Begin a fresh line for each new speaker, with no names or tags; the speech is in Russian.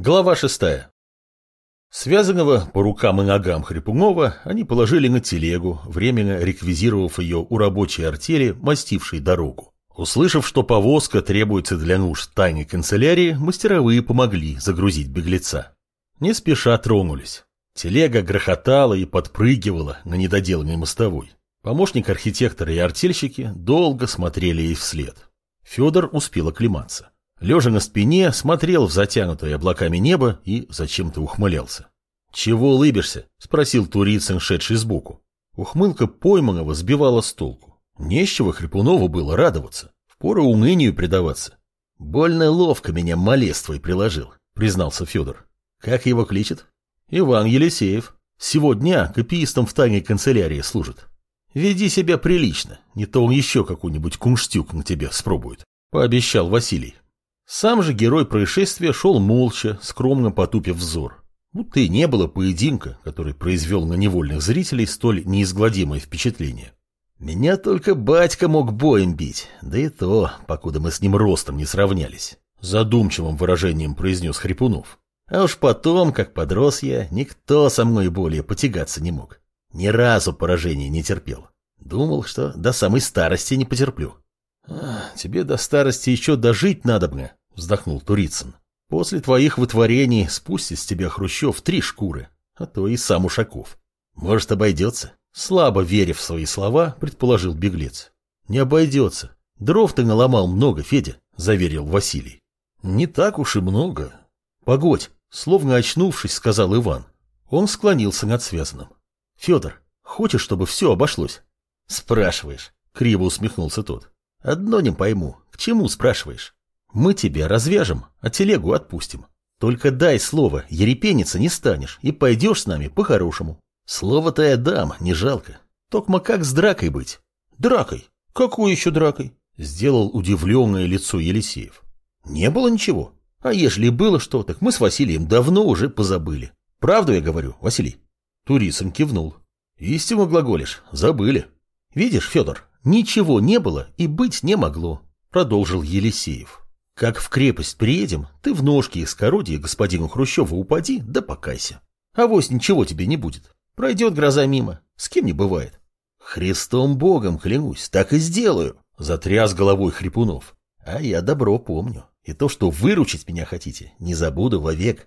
Глава шестая. Связанного по рукам и ногам Хрипунова они положили на телегу, временно реквизировав ее у рабочей артели, мастившей дорогу. Услышав, что повозка требуется для нужд тайной канцелярии, мастеровые помогли загрузить беглеца. Не спеша тронулись. Телега грохотала и подпрыгивала на недоделанной мостовой. Помощник архитектора и артельщики долго смотрели ей вслед. Федор успел оклематься. Лежа на спине, смотрел в затянутое облаками небо и зачем-то ухмылялся. «Чего улыбишься?» – спросил Турицын, шедший сбоку. Ухмылка пойманного сбивала с толку. Нечего Хрипунову было радоваться. Впору унынию предаваться. «Больно ловко меня малец твой приложил», – признался Федор. «Как его кличет?» «Иван Елисеев. Сегодня копиистом в тайной канцелярии служит. Веди себя прилично, не то он еще какую-нибудь кунштюк на тебе спробует», – пообещал Василий. Сам же герой происшествия шел молча, скромно потупив взор. Будто и не было поединка, который произвел на невольных зрителей столь неизгладимое впечатление. Меня только батька мог боем бить, да и то, покуда мы с ним ростом не сравнялись. Задумчивым выражением произнес Хрипунов. А уж потом, как подрос я, никто со мной более потягаться не мог. Ни разу поражения не терпел. Думал, что до самой старости не потерплю. А, тебе до старости еще дожить надо бы, вздохнул Турицын. После твоих вытворений спустит с тебя Хрущев три шкуры, а то и сам Ушаков. Может, обойдется? Слабо веря в свои слова, предположил беглец. Не обойдется. Дров ты наломал много, Федя, заверил Василий. Не так уж и много. Погодь, словно очнувшись, сказал Иван. Он склонился над связанным. Федор, хочешь, чтобы все обошлось? Спрашиваешь, криво усмехнулся тот. Одно не пойму, к чему спрашиваешь? Мы тебя развяжем, а телегу отпустим. Только дай слово, ерепениться не станешь и пойдешь с нами по-хорошему. Слово-то я дам, не жалко. Токма как с дракой быть? Дракой? Какой еще дракой? Сделал удивленное лицо Елисеев. Не было ничего. А ежели было что, так мы с Василием давно уже позабыли. Правду я говорю, Василий? Турисом кивнул. Истину глаголишь, забыли. Видишь, Федор, ничего не было и быть не могло, продолжил Елисеев. Как в крепость приедем, ты в ножки из скородия господину Хрущеву упади, да покайся. А вось ничего тебе не будет. Пройдет гроза мимо, с кем не бывает. Христом Богом клянусь, так и сделаю, затряс головой Хрипунов. А я добро помню. И то, что выручить меня хотите, не забуду вовек.